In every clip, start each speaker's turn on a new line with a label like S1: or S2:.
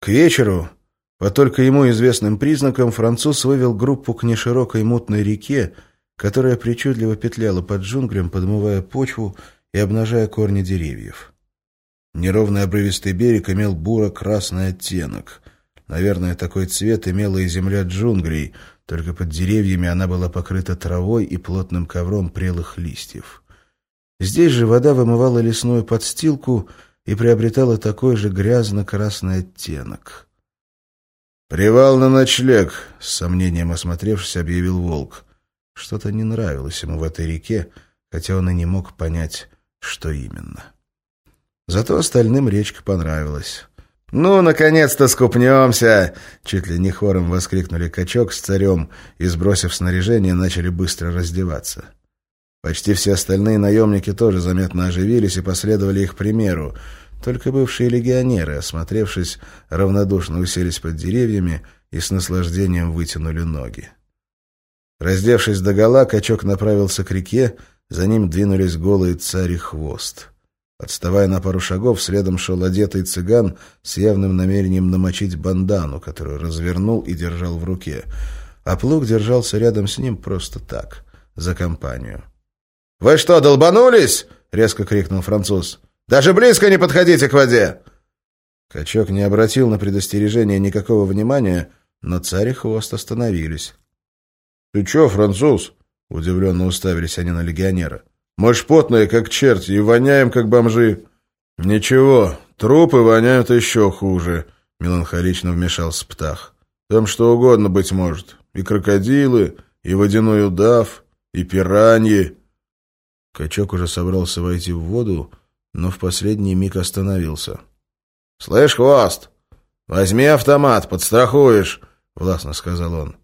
S1: К вечеру, по только ему известным признакам, француз вывел группу к неширокой мутной реке, которая причудливо петляла под джунглем, подмывая почву и обнажая корни деревьев. Неровный обрывистый берег имел буро-красный оттенок. Наверное, такой цвет имела и земля джунглей, только под деревьями она была покрыта травой и плотным ковром прелых листьев. Здесь же вода вымывала лесную подстилку и приобретала такой же грязно-красный оттенок. «Привал на ночлег», — с сомнением осмотревшись, объявил волк. Что-то не нравилось ему в этой реке, хотя он и не мог понять, что именно. Зато остальным речка понравилась. «Ну, наконец-то скупнемся!» Чуть ли не хором воскликнули качок с царем и, сбросив снаряжение, начали быстро раздеваться. Почти все остальные наемники тоже заметно оживились и последовали их примеру. Только бывшие легионеры, осмотревшись, равнодушно уселись под деревьями и с наслаждением вытянули ноги. Раздевшись догола, качок направился к реке, за ним двинулись голые царь и хвост. Отставая на пару шагов, следом шел одетый цыган с явным намерением намочить бандану, которую развернул и держал в руке. А плуг держался рядом с ним просто так, за компанию. «Вы что, долбанулись?» — резко крикнул француз. «Даже близко не подходите к воде!» Качок не обратил на предостережение никакого внимания, но царь и хвост остановились. «Ты чё, француз?» — удивленно уставились они на легионера. «Мы ж потные, как черти, и воняем, как бомжи». «Ничего, трупы воняют еще хуже», — меланхолично вмешался Птах. «Там что угодно быть может. И крокодилы, и водяной удав, и пираньи». Качок уже собрался войти в воду, но в последний миг остановился. «Слышь, хвост, возьми автомат, подстрахуешь», — властно сказал он.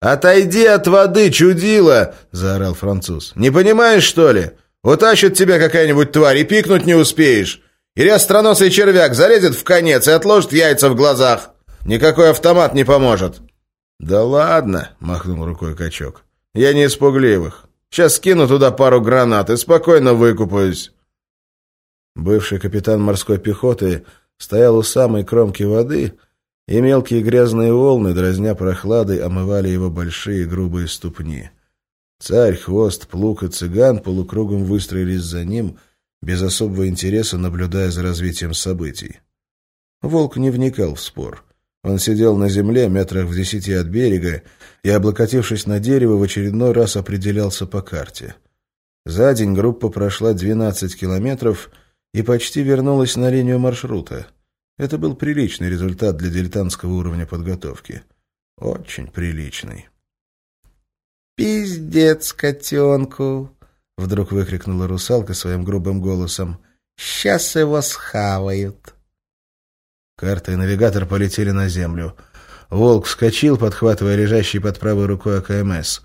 S1: «Отойди от воды, чудило!» — заорал француз. «Не понимаешь, что ли? Утащит тебя какая-нибудь тварь и пикнуть не успеешь. Или остроносый червяк залезет в конец и отложит яйца в глазах. Никакой автомат не поможет». «Да ладно», — махнул рукой качок. «Я не из пугливых. Сейчас скину туда пару гранат и спокойно выкупаюсь». Бывший капитан морской пехоты стоял у самой кромки воды, и мелкие грязные волны, дразня прохладой, омывали его большие грубые ступни. Царь, хвост, плуг и цыган полукругом выстроились за ним, без особого интереса наблюдая за развитием событий. Волк не вникал в спор. Он сидел на земле, метрах в десяти от берега, и, облокотившись на дерево, в очередной раз определялся по карте. За день группа прошла 12 километров и почти вернулась на линию маршрута. Это был приличный результат для дилетантского уровня подготовки. Очень приличный.
S2: «Пиздец котенку!» — вдруг выкрикнула русалка своим грубым голосом. «Сейчас его схавают!»
S1: Карта и навигатор полетели на землю. Волк вскочил, подхватывая лежащий под правой рукой АКМС.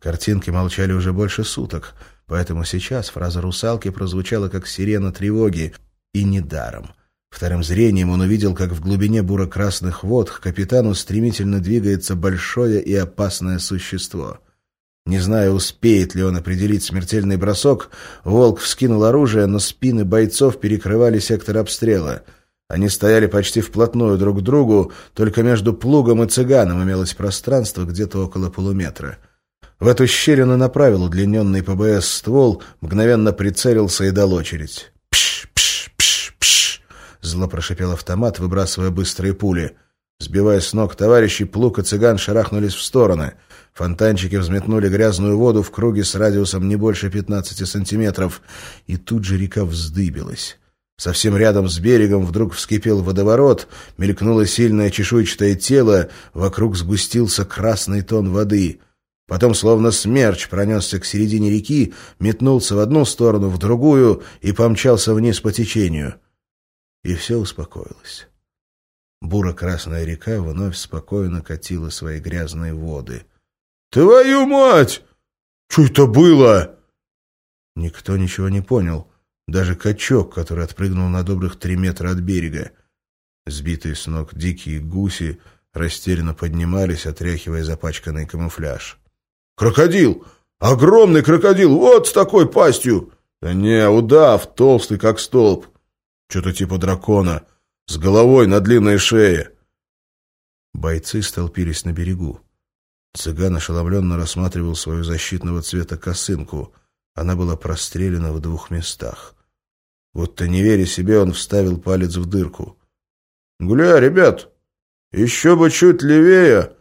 S1: Картинки молчали уже больше суток, поэтому сейчас фраза русалки прозвучала как сирена тревоги, и недаром. Вторым зрением он увидел, как в глубине буро-красных вод к капитану стремительно двигается большое и опасное существо. Не зная, успеет ли он определить смертельный бросок, волк вскинул оружие, но спины бойцов перекрывали сектор обстрела — они стояли почти вплотную друг к другу, только между плугом и цыганом имелось пространство где-то около полуметра. В эту щелину направил удлиненный ПБС ствол, мгновенно прицелился и дал очередь. «Пш, пш, пш, пш!» — зло прошипел автомат, выбрасывая быстрые пули. Сбивая с ног товарищей, плуг и цыган шарахнулись в стороны. Фонтанчики взметнули грязную воду в круге с радиусом не больше 15 сантиметров, и тут же река вздыбилась. Совсем рядом с берегом вдруг вскипел водоворот, мелькнуло сильное чешуйчатое тело, вокруг сгустился красный тон воды. Потом, словно смерч, пронесся к середине реки, метнулся в одну сторону, в другую и помчался вниз по течению. И все успокоилось. Буро-красная река вновь спокойно катила свои грязные воды. «Твою мать! Что это было?» Никто ничего не понял. Даже качок, который отпрыгнул на добрых три метра от берега. Сбитые с ног дикие гуси растерянно поднимались, отряхивая запачканный камуфляж. «Крокодил! Огромный крокодил! Вот с такой пастью!» «Да не, удав, толстый как столб. Что-то типа дракона, с головой на длинной шее. Бойцы столпились на берегу. Цыган ошеломленно рассматривал свою защитного цвета косынку. Она была прострелена в двух местах. Будто не веря себе, он вставил палец в дырку. «Гля, ребят, еще бы чуть левее!»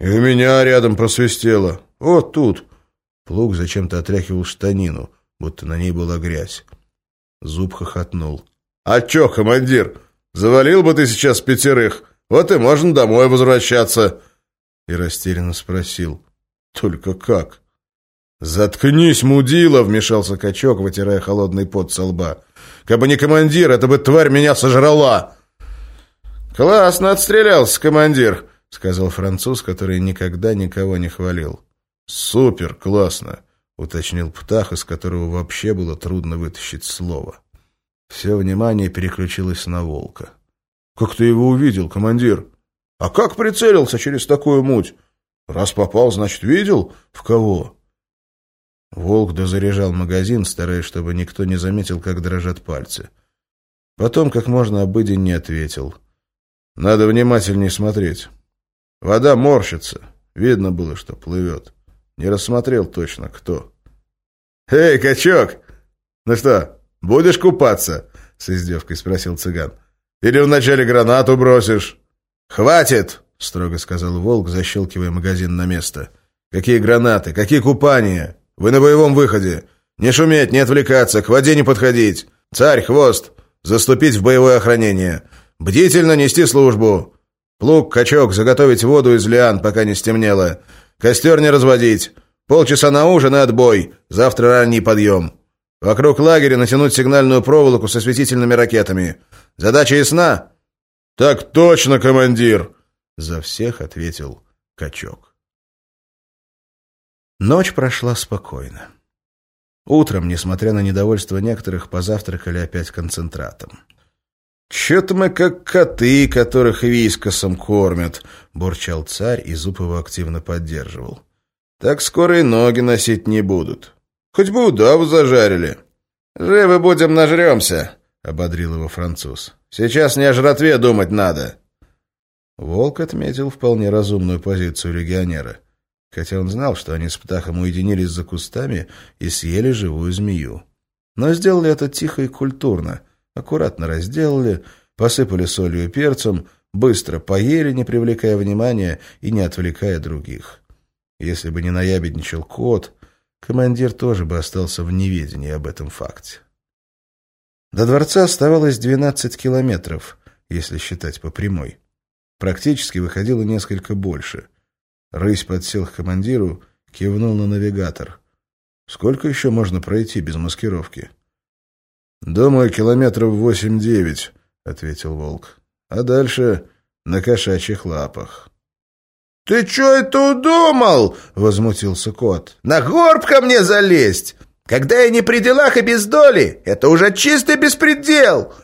S1: «И у меня рядом просвистело. Вот тут!» Плуг зачем-то отряхивал штанину, будто на ней была грязь. Зуб хохотнул. «А чё, командир, завалил бы ты сейчас пятерых? Вот и можно домой возвращаться!» И растерянно спросил. «Только как?» «Заткнись, мудила!» — вмешался качок, вытирая холодный пот со лба. «Кабы не командир, это бы тварь меня сожрала!» «Классно отстрелялся, командир!» — сказал француз, который никогда никого не хвалил. «Супер, классно!» — уточнил Птах, из которого вообще было трудно вытащить слово. Все внимание переключилось на волка. «Как ты его увидел, командир? А как прицелился через такую муть? Раз попал, значит, видел? В кого?» Волк дозаряжал магазин, стараясь, чтобы никто не заметил, как дрожат пальцы. Потом, как можно обыденнее, ответил. «Надо внимательнее смотреть. Вода морщится. Видно было, что плывет. Не рассмотрел точно, кто». «Эй, качок! Ну что, будешь купаться?» — с издевкой спросил цыган. «Или вначале гранату бросишь?» «Хватит!» — строго сказал волк, защелкивая магазин на место. «Какие гранаты? Какие купания? Вы на боевом выходе. Не шуметь, не отвлекаться, к воде не подходить. Царь, хвост, заступить в боевое охранение. Бдительно нести службу. Плуг, качок, заготовить воду из лиан, пока не стемнело. Костер не разводить. Полчаса на ужин и отбой. Завтра ранний подъем. Вокруг лагеря натянуть сигнальную проволоку со светительными ракетами. Задача ясна? Так точно, командир! За всех ответил качок. Ночь прошла спокойно. Утром, несмотря на недовольство некоторых, позавтракали опять концентратом. «Че-то мы как коты, которых вискосом кормят», — бурчал царь, и зуб его активно поддерживал. «Так скоро и ноги носить не будут. Хоть бы удаву зажарили». «Живы будем, нажремся», — ободрил его француз. «Сейчас не о жратве думать надо». Волк отметил вполне разумную позицию легионера — хотя он знал, что они с Птахом уединились за кустами и съели живую змею. Но сделали это тихо и культурно, аккуратно разделали, посыпали солью и перцем, быстро поели, не привлекая внимания и не отвлекая других. Если бы не наябедничал кот, командир тоже бы остался в неведении об этом факте. До дворца оставалось 12 километров, если считать по прямой. Практически выходило несколько больше. Рысь подсел к командиру, кивнул на навигатор. «Сколько еще можно пройти без маскировки?» «Думаю, километров восемь-девять», — ответил волк. «А дальше на кошачьих лапах».
S2: «Ты что это удумал?» — возмутился кот. «На горб ко мне залезть! Когда я не при делах и без доли, это уже чистый беспредел!»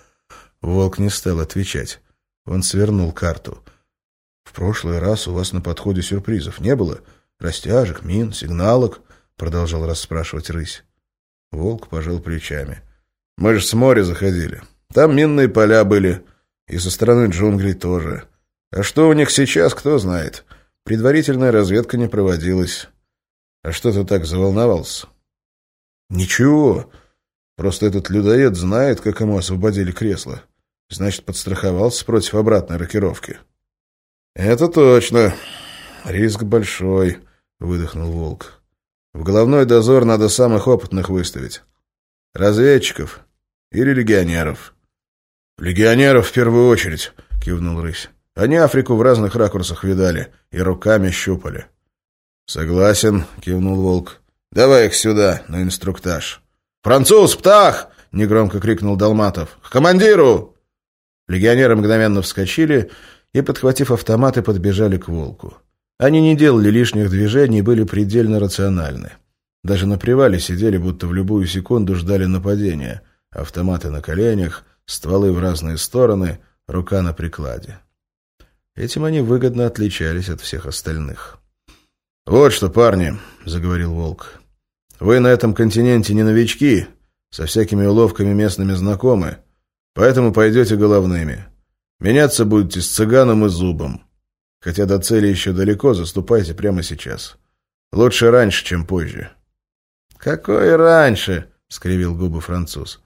S1: Волк не стал отвечать. Он свернул карту — в прошлый раз у вас на подходе сюрпризов не было? Растяжек, мин, сигналок?» — продолжал расспрашивать рысь. Волк пожал плечами. «Мы же с моря заходили. Там минные поля были. И со стороны джунглей тоже. А что у них сейчас, кто знает. Предварительная разведка не проводилась. А что ты так заволновался?» «Ничего. Просто этот людоед знает, как ему освободили кресло. Значит, подстраховался против обратной рокировки». «Это точно. Риск большой», — выдохнул Волк. «В головной дозор надо самых опытных выставить. Разведчиков или легионеров». «Легионеров в первую очередь», — кивнул Рысь. «Они Африку в разных ракурсах видали и руками щупали». «Согласен», — кивнул Волк. «Давай их сюда, на инструктаж». «Француз, птах!» — негромко крикнул Долматов. «К командиру!» Легионеры мгновенно вскочили и, подхватив автоматы, подбежали к волку. Они не делали лишних движений и были предельно рациональны. Даже на привале сидели, будто в любую секунду ждали нападения. Автоматы на коленях, стволы в разные стороны, рука на прикладе. Этим они выгодно отличались от всех остальных. «Вот что, парни», — заговорил Волк, — «вы на этом континенте не новички, со всякими уловками местными знакомы, поэтому пойдете головными. Меняться будете с цыганом и зубом. Хотя до цели еще далеко, заступайте прямо сейчас. Лучше раньше, чем позже».
S2: «Какой раньше?» — скривил губы француз.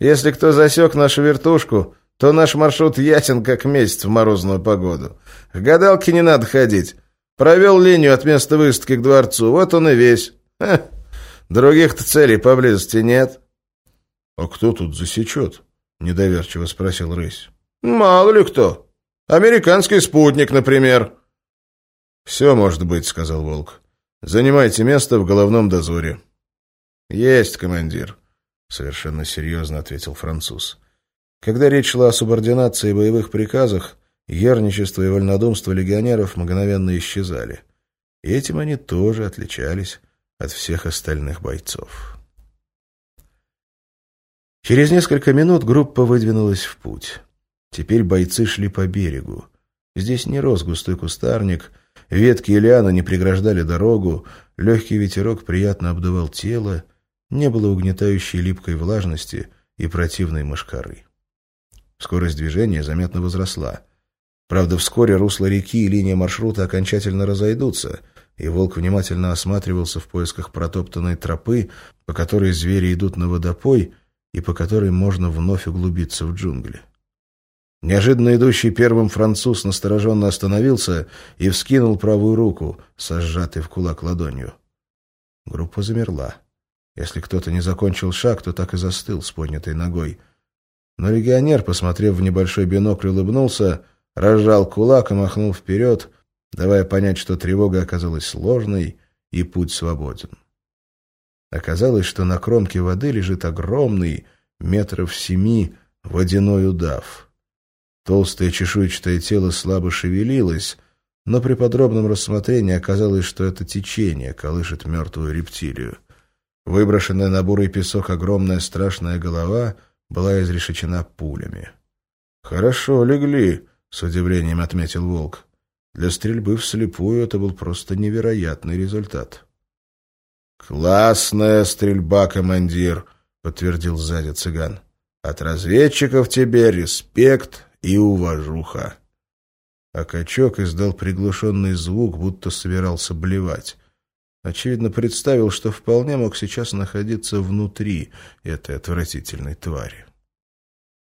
S2: «Если кто засек нашу вертушку, то наш маршрут ясен, как месяц в морозную погоду. К гадалке не надо ходить. Провел линию от места выставки к дворцу, вот он и весь. Других-то целей поблизости нет».
S1: «А кто тут засечет?» — недоверчиво спросил Рысь.
S2: «Мало ли кто. Американский спутник, например».
S1: «Все может быть», — сказал Волк. «Занимайте место в головном дозоре».
S2: «Есть, командир», —
S1: совершенно серьезно ответил француз. Когда речь шла о субординации и боевых приказах, ерничество и вольнодумство легионеров мгновенно исчезали. И этим они тоже отличались от всех остальных бойцов. Через несколько минут группа выдвинулась в путь. Теперь бойцы шли по берегу. Здесь не рос густой кустарник, ветки и лианы не преграждали дорогу, легкий ветерок приятно обдувал тело, не было угнетающей липкой влажности и противной мошкары. Скорость движения заметно возросла. Правда, вскоре русло реки и линия маршрута окончательно разойдутся, и волк внимательно осматривался в поисках протоптанной тропы, по которой звери идут на водопой и по которой можно вновь углубиться в джунгли. Неожиданно идущий первым француз настороженно остановился и вскинул правую руку, со в кулак ладонью. Группа замерла. Если кто-то не закончил шаг, то так и застыл с поднятой ногой. Но легионер, посмотрев в небольшой бинокль, улыбнулся, разжал кулак и махнул вперед, давая понять, что тревога оказалась сложной и путь свободен. Оказалось, что на кромке воды лежит огромный, метров семи, водяной удав. Толстое чешуйчатое тело слабо шевелилось, но при подробном рассмотрении оказалось, что это течение колышет мертвую рептилию. Выброшенная на бурый песок огромная страшная голова была изрешечена пулями. «Хорошо легли», — с удивлением отметил Волк. «Для стрельбы вслепую это был просто невероятный результат».
S2: «Классная стрельба, командир», — подтвердил сзади цыган. «От разведчиков тебе респект и уважуха».
S1: А качок издал приглушенный звук, будто собирался блевать. Очевидно, представил, что вполне мог сейчас находиться внутри этой отвратительной твари.